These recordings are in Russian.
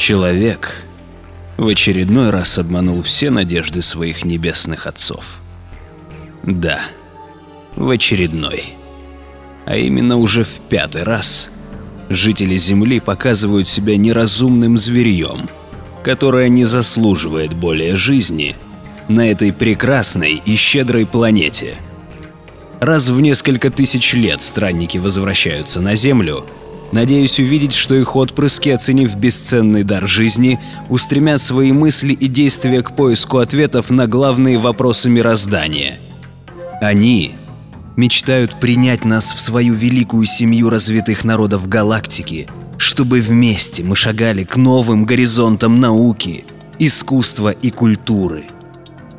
Человек в очередной раз обманул все надежды своих небесных отцов. Да, в очередной. А именно уже в пятый раз жители Земли показывают себя неразумным зверьем, которое не заслуживает более жизни на этой прекрасной и щедрой планете. Раз в несколько тысяч лет странники возвращаются на Землю – Надеюсь увидеть, что их отпрыски, оценив бесценный дар жизни, устремят свои мысли и действия к поиску ответов на главные вопросы мироздания. Они мечтают принять нас в свою великую семью развитых народов галактики, чтобы вместе мы шагали к новым горизонтам науки, искусства и культуры.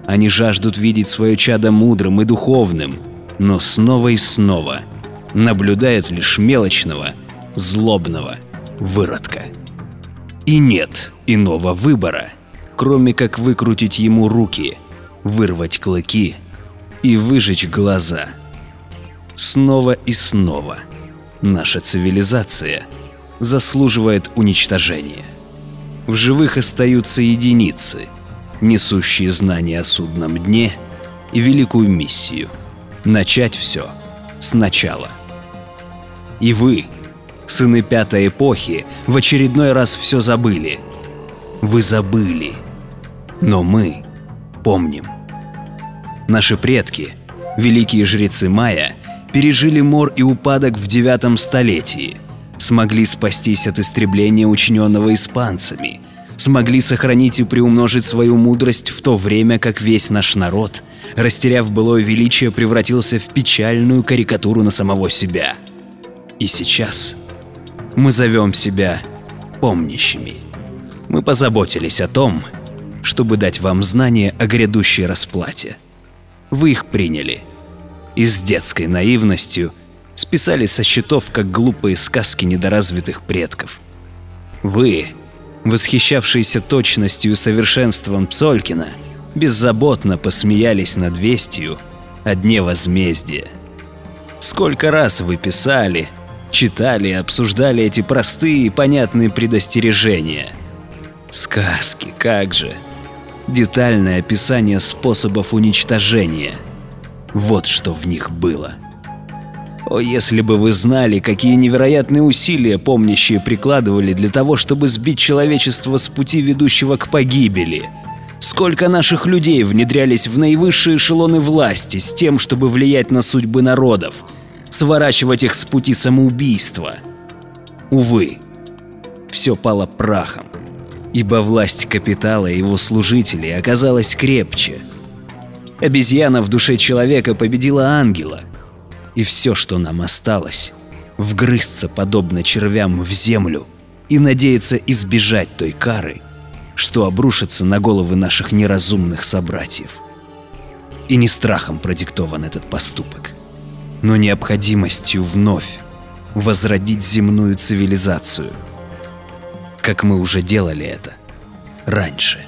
Они жаждут видеть свое чадо мудрым и духовным, но снова и снова наблюдают лишь мелочного – злобного выродка. И нет иного выбора, кроме как выкрутить ему руки, вырвать клыки и выжечь глаза. Снова и снова наша цивилизация заслуживает уничтожения. В живых остаются единицы, несущие знания о судном дне и великую миссию – начать все сначала. И вы – сыны пятой эпохи, в очередной раз все забыли. Вы забыли. Но мы помним. Наши предки, великие жрецы Майя, пережили мор и упадок в девятом столетии, смогли спастись от истребления, учиненного испанцами, смогли сохранить и приумножить свою мудрость в то время, как весь наш народ, растеряв былое величие, превратился в печальную карикатуру на самого себя. И сейчас мы зовем себя помнящими. Мы позаботились о том, чтобы дать вам знания о грядущей расплате. Вы их приняли. И с детской наивностью списали со счетов, как глупые сказки недоразвитых предков. Вы, восхищавшиеся точностью и совершенством Псолькина, беззаботно посмеялись над вестью о дне возмездия. Сколько раз вы писали, читали и обсуждали эти простые и понятные предостережения. Сказки, как же. Детальное описание способов уничтожения. Вот что в них было. О, если бы вы знали, какие невероятные усилия помнящие прикладывали для того, чтобы сбить человечество с пути, ведущего к погибели. Сколько наших людей внедрялись в наивысшие эшелоны власти с тем, чтобы влиять на судьбы народов – сворачивать их с пути самоубийства. Увы, все пало прахом, ибо власть капитала и его служителей оказалась крепче. Обезьяна в душе человека победила ангела, и все, что нам осталось, вгрызться подобно червям в землю и надеяться избежать той кары, что обрушится на головы наших неразумных собратьев. И не страхом продиктован этот поступок но необходимостью вновь возродить земную цивилизацию, как мы уже делали это раньше.